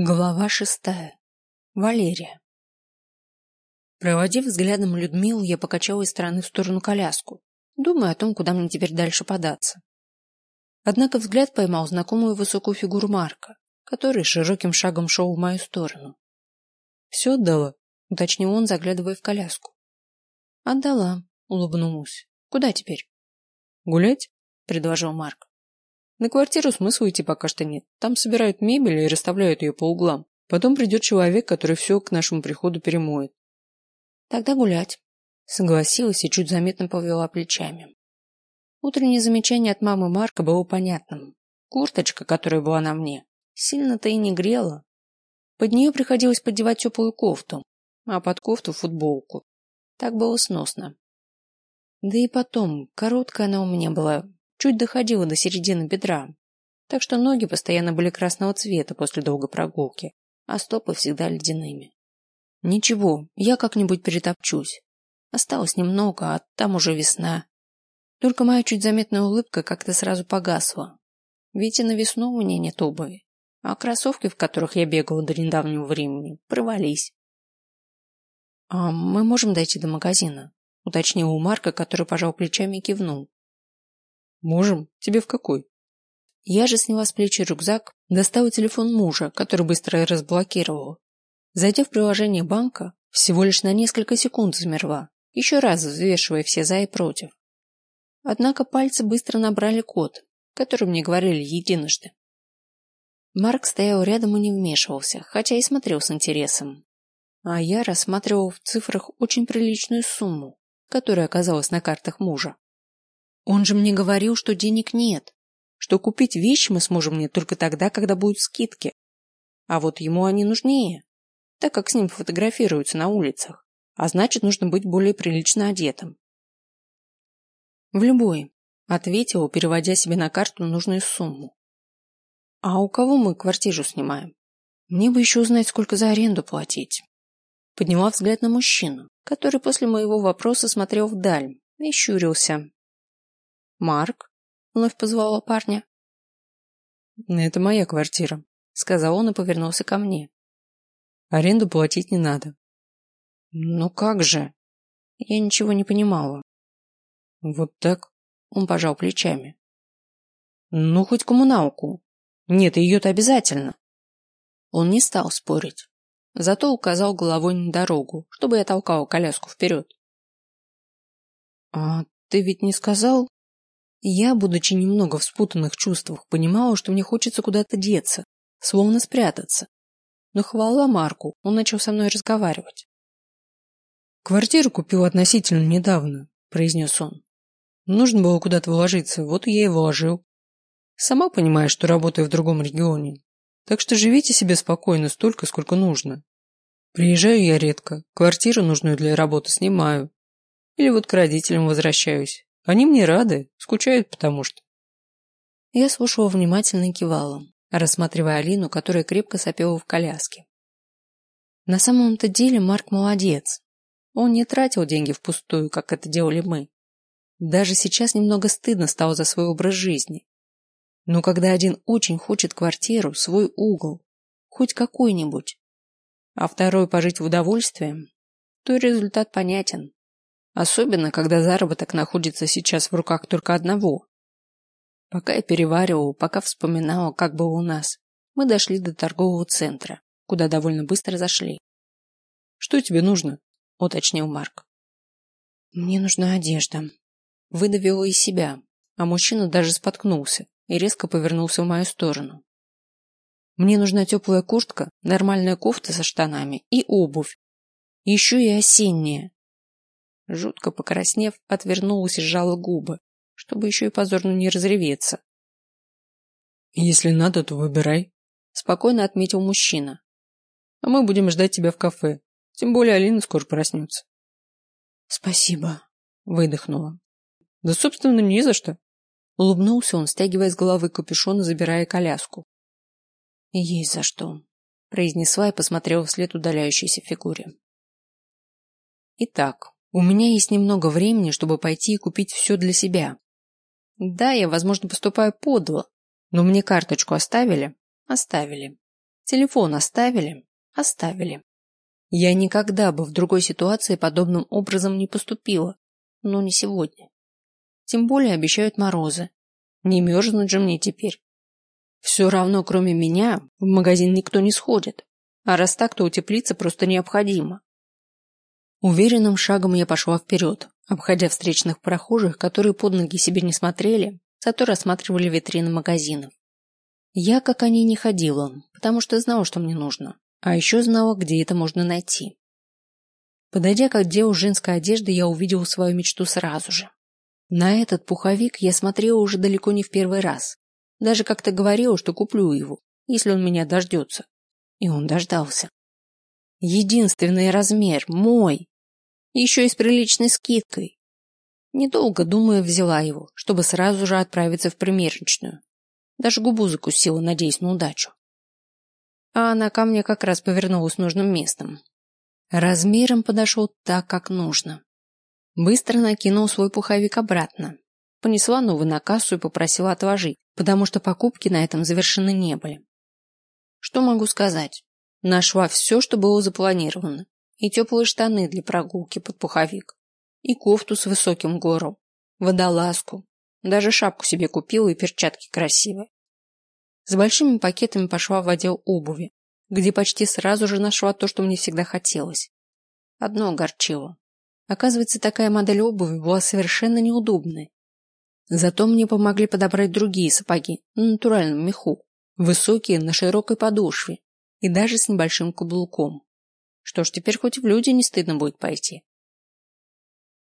Глава шестая. Валерия. Проводив взглядом Людмилу, я покачала из стороны в сторону коляску, думая о том, куда мне теперь дальше податься. Однако взгляд поймал знакомую высокую фигуру Марка, который широким шагом шел в мою сторону. «Все отдала?» — уточнил он, заглядывая в коляску. «Отдала», — улыбнулась. «Куда теперь?» «Гулять?» — предложил Марк. На квартиру смысла идти пока что нет. Там собирают мебель и расставляют ее по углам. Потом придет человек, который все к нашему приходу перемоет. Тогда гулять. Согласилась и чуть заметно повела плечами. Утреннее замечание от мамы Марка было понятным. Курточка, которая была на мне, сильно-то и не грела. Под нее приходилось поддевать теплую кофту, а под кофту футболку. Так было сносно. Да и потом, короткая она у меня была, чуть доходила до середины бедра, так что ноги постоянно были красного цвета после долгой прогулки, а стопы всегда ледяными. Ничего, я как-нибудь перетопчусь. Осталось немного, а там уже весна. Только моя чуть заметная улыбка как-то сразу погасла. Ведь и на весну у меня нет обуви, а кроссовки, в которых я бегала до недавнего времени, провались. «А мы можем дойти до магазина?» — уточнил у Марка, который пожал плечами и кивнул. Можем. Тебе в какой? Я же сняла с плечи рюкзак, достала телефон мужа, который быстро разблокировал. Зайдя в приложение банка, всего лишь на несколько секунд замерла, еще раз взвешивая все за и против. Однако пальцы быстро набрали код, который мне говорили единожды. Марк стоял рядом и не вмешивался, хотя и смотрел с интересом. А я рассматривал в цифрах очень приличную сумму, которая оказалась на картах мужа. Он же мне говорил, что денег нет, что купить вещи мы сможем мне только тогда, когда будут скидки. А вот ему они нужнее, так как с ним фотографируются на улицах, а значит, нужно быть более прилично одетым. В любой, ответил, переводя себе на карту нужную сумму. А у кого мы квартиру снимаем? Мне бы еще узнать, сколько за аренду платить. Подняла взгляд на мужчину, который после моего вопроса смотрел вдаль и щурился, Марк? Вновь позвала парня. Это моя квартира, сказал он и повернулся ко мне. Аренду платить не надо. Ну как же? Я ничего не понимала. Вот так? Он пожал плечами. Ну, хоть коммуналку. Нет, ее-то обязательно. Он не стал спорить. Зато указал головой на дорогу, чтобы я толкала коляску вперед. А ты ведь не сказал, я, будучи немного в спутанных чувствах, понимала, что мне хочется куда-то деться, словно спрятаться. Но хвала Марку, он начал со мной разговаривать. «Квартиру купил относительно недавно», — произнес он. «Нужно было куда-то вложиться, вот я и вложил. Сама понимаешь, что работаю в другом регионе, так что живите себе спокойно столько, сколько нужно. Приезжаю я редко, квартиру нужную для работы снимаю. Или вот к родителям возвращаюсь, они мне рады, скучают потому что. Я слушала внимательно и кивала, рассматривая Алину, которая крепко сопела в коляске. На самом-то деле Марк молодец. Он не тратил деньги впустую, как это делали мы. Даже сейчас немного стыдно стало за свой образ жизни. Но когда один очень хочет квартиру, свой угол, хоть какой-нибудь, а второй пожить в удовольствии, то результат понятен. Особенно, когда заработок находится сейчас в руках только одного. Пока я переваривала, пока вспоминала, как было у нас, мы дошли до торгового центра, куда довольно быстро зашли. «Что тебе нужно?» – уточнил Марк. «Мне нужна одежда». Выдавила из себя, а мужчина даже споткнулся и резко повернулся в мою сторону. «Мне нужна теплая куртка, нормальная кофта со штанами и обувь. Еще и осенняя, Жутко покраснев, отвернулась и сжала губы, чтобы еще и позорно не разреветься. «Если надо, то выбирай», — спокойно отметил мужчина. «А мы будем ждать тебя в кафе. Тем более Алина скоро проснется». «Спасибо», — выдохнула. «Да, собственно, не за что». Улыбнулся он, стягивая с головы капюшон и забирая коляску. «Есть за что», — произнесла и посмотрела вслед удаляющейся фигуре. Итак, у меня есть немного времени, чтобы пойти и купить все для себя. Да, я, возможно, поступаю подло, но мне карточку оставили? Оставили. Телефон оставили? Оставили. Я никогда бы в другой ситуации подобным образом не поступила, но не сегодня. Тем более обещают морозы. Не мерзнуть же мне теперь. Все равно, кроме меня, в магазин никто не сходит. А раз так, то утеплиться просто необходимо. Уверенным шагом я пошла вперед, обходя встречных прохожих, которые под ноги себе не смотрели, зато рассматривали витрины магазинов. Я, как они, не ходила, потому что знала, что мне нужно, а еще знала, где это можно найти. Подойдя к отделу женской одежды, я увидела свою мечту сразу же. На этот пуховик я смотрела уже далеко не в первый раз. Даже как-то говорила, что куплю его, если он меня дождется. И он дождался. Единственный размер, мой. Еще и с приличной скидкой. Недолго думая, взяла его, чтобы сразу же отправиться в примерочную. Даже губу закусила, надеясь на удачу. А она ко мне как раз повернулась нужным местом. Размером подошел так, как нужно. Быстро накинул свой пуховик обратно. Понесла новый на кассу и попросила отложить, потому что покупки на этом завершены не были. Что могу сказать? Нашла все, что было запланировано. И теплые штаны для прогулки под пуховик. И кофту с высоким гором. Водолазку. Даже шапку себе купила и перчатки красивые. С большими пакетами пошла в отдел обуви, где почти сразу же нашла то, что мне всегда хотелось. Одно огорчило. Оказывается, такая модель обуви была совершенно неудобной. Зато мне помогли подобрать другие сапоги на натуральном меху, высокие на широкой подошве и даже с небольшим каблуком. Что ж, теперь хоть в люди не стыдно будет пойти.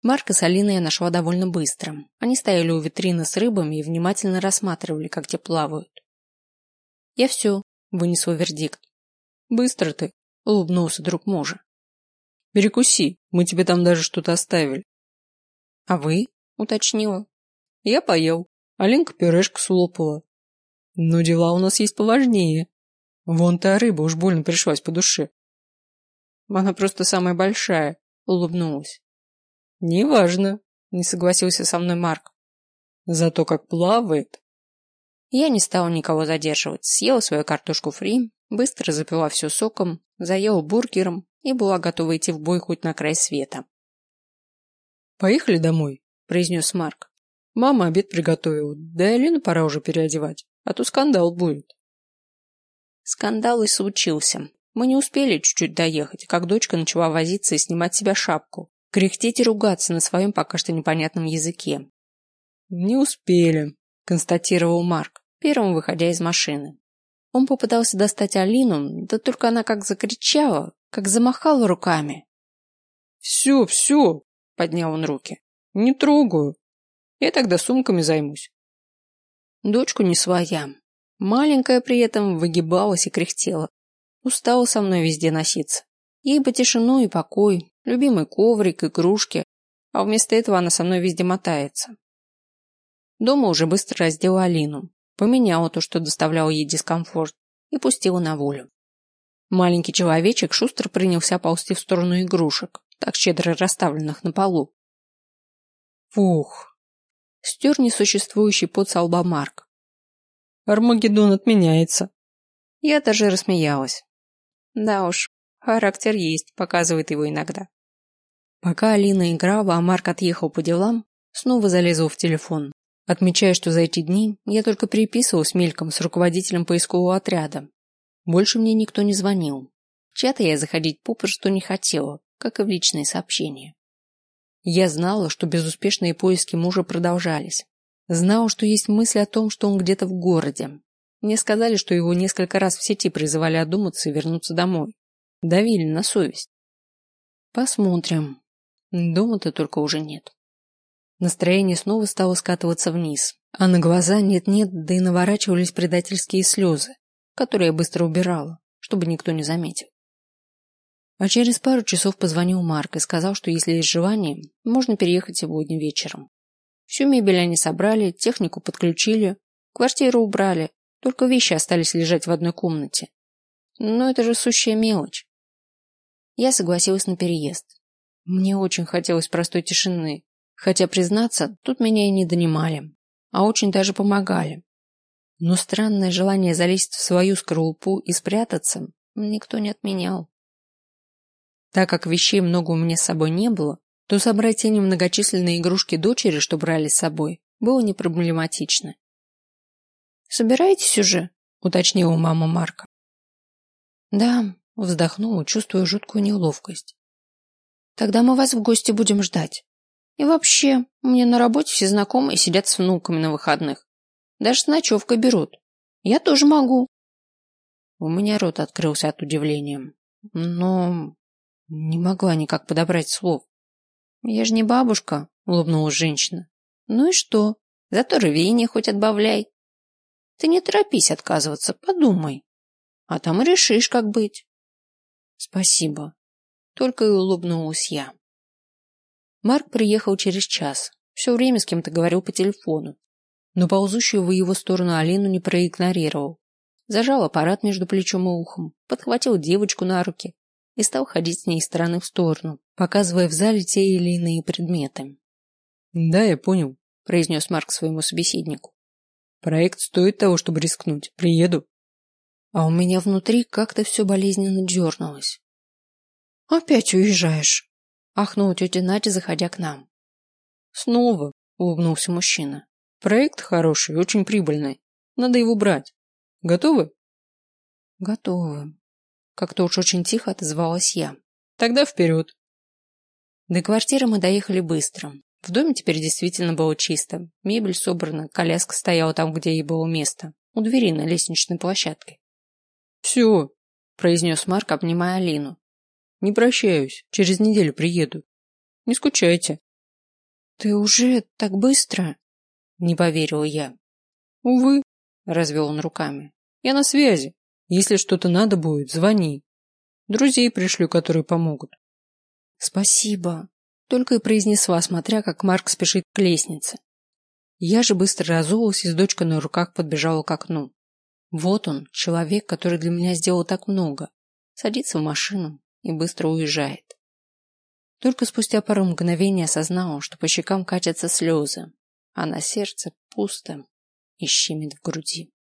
Марка с Алиной я нашла довольно быстро. Они стояли у витрины с рыбами и внимательно рассматривали, как те плавают. Я все, вынесла вердикт. Быстро ты, улыбнулся друг мужа. Перекуси, мы тебе там даже что-то оставили. А вы? уточнила. Я поел. Алинка пюрешку слопала. Но дела у нас есть поважнее. Вон та рыба уж больно пришлась по душе. Она просто самая большая, улыбнулась. Неважно, не согласился со мной Марк. Зато как плавает. Я не стала никого задерживать, съела свою картошку фри, быстро запила все соком, заела бургером и была готова идти в бой хоть на край света. «Поехали домой», – произнес Марк. «Мама обед приготовила, да и Алину пора уже переодевать, а то скандал будет». Скандал и случился. Мы не успели чуть-чуть доехать, как дочка начала возиться и снимать с себя шапку, кряхтеть и ругаться на своем пока что непонятном языке. «Не успели», – констатировал Марк первым выходя из машины. Он попытался достать Алину, да только она как закричала, как замахала руками. «Все, все!» — поднял он руки. «Не трогаю. Я тогда сумками займусь». Дочку не своя. Маленькая при этом выгибалась и кряхтела. Устала со мной везде носиться. Ей бы тишину и покой, любимый коврик, игрушки, а вместо этого она со мной везде мотается. Дома уже быстро раздела Алину, поменяла то, что доставляло ей дискомфорт, и пустила на волю. Маленький человечек шустро принялся ползти в сторону игрушек, так щедро расставленных на полу. Фух! Стер несуществующий под со Марк. Армагеддон отменяется. Я даже рассмеялась. Да уж, характер есть, показывает его иногда. Пока Алина играла, а Марк отъехал по делам, снова залезла в телефон, Отмечая, что за эти дни я только переписывалась мельком с руководителем поискового отряда. Больше мне никто не звонил. В чаты я заходить попросту не хотела, как и в личные сообщения. Я знала, что безуспешные поиски мужа продолжались. Знала, что есть мысль о том, что он где-то в городе. Мне сказали, что его несколько раз в сети призывали одуматься и вернуться домой. Давили на совесть. Посмотрим. Дома-то только уже нет. Настроение снова стало скатываться вниз, а на глаза нет-нет, да и наворачивались предательские слезы, которые я быстро убирала, чтобы никто не заметил. А через пару часов позвонил Марк и сказал, что если есть желание, можно переехать сегодня вечером. Всю мебель они собрали, технику подключили, квартиру убрали, только вещи остались лежать в одной комнате. Но это же сущая мелочь. Я согласилась на переезд. Мне очень хотелось простой тишины, Хотя, признаться, тут меня и не донимали, а очень даже помогали. Но странное желание залезть в свою скорлупу и спрятаться никто не отменял. Так как вещей много у меня с собой не было, то собрать те немногочисленные игрушки дочери, что брали с собой, было не проблематично. «Собираетесь уже?» — уточнила мама Марка. «Да», — вздохнула, чувствуя жуткую неловкость. «Тогда мы вас в гости будем ждать. И вообще, мне на работе все знакомые сидят с внуками на выходных. Даже с ночевкой берут. Я тоже могу». У меня рот открылся от удивления. Но не могла никак подобрать слов. Я же не бабушка, улыбнулась женщина. Ну и что? Зато рвение хоть отбавляй. Ты не торопись отказываться, подумай. А там и решишь, как быть. Спасибо. Только и улыбнулась я. Марк приехал через час. Все время с кем-то говорил по телефону. Но ползущую в его сторону Алину не проигнорировал. Зажал аппарат между плечом и ухом, подхватил девочку на руки и стал ходить с ней стороны в сторону, показывая в зале те или иные предметы. «Да, я понял», – произнес Марк своему собеседнику. «Проект стоит того, чтобы рискнуть. Приеду». А у меня внутри как-то все болезненно дернулось. «Опять уезжаешь?» – ахнула тетя Надя, заходя к нам. «Снова», – улыбнулся мужчина. «Проект хороший, очень прибыльный. Надо его брать. Готовы?» «Готовы», как-то уж очень тихо отозвалась я. Тогда вперед. До квартиры мы доехали быстро. В доме теперь действительно было чисто. Мебель собрана, коляска стояла там, где ей было место, у двери на лестничной площадке. «Все», — произнес Марк, обнимая Алину. «Не прощаюсь. Через неделю приеду. Не скучайте». «Ты уже так быстро?» — не поверила я. «Увы», — развел он руками. «Я на связи. Если что-то надо будет, звони. Друзей пришлю, которые помогут. Спасибо. Только и произнесла, смотря, как Марк спешит к лестнице. Я же быстро разулась и с дочкой на руках подбежала к окну. Вот он, человек, который для меня сделал так много. Садится в машину и быстро уезжает. Только спустя пару мгновений осознала, что по щекам катятся слезы, а на сердце пусто и щемит в груди.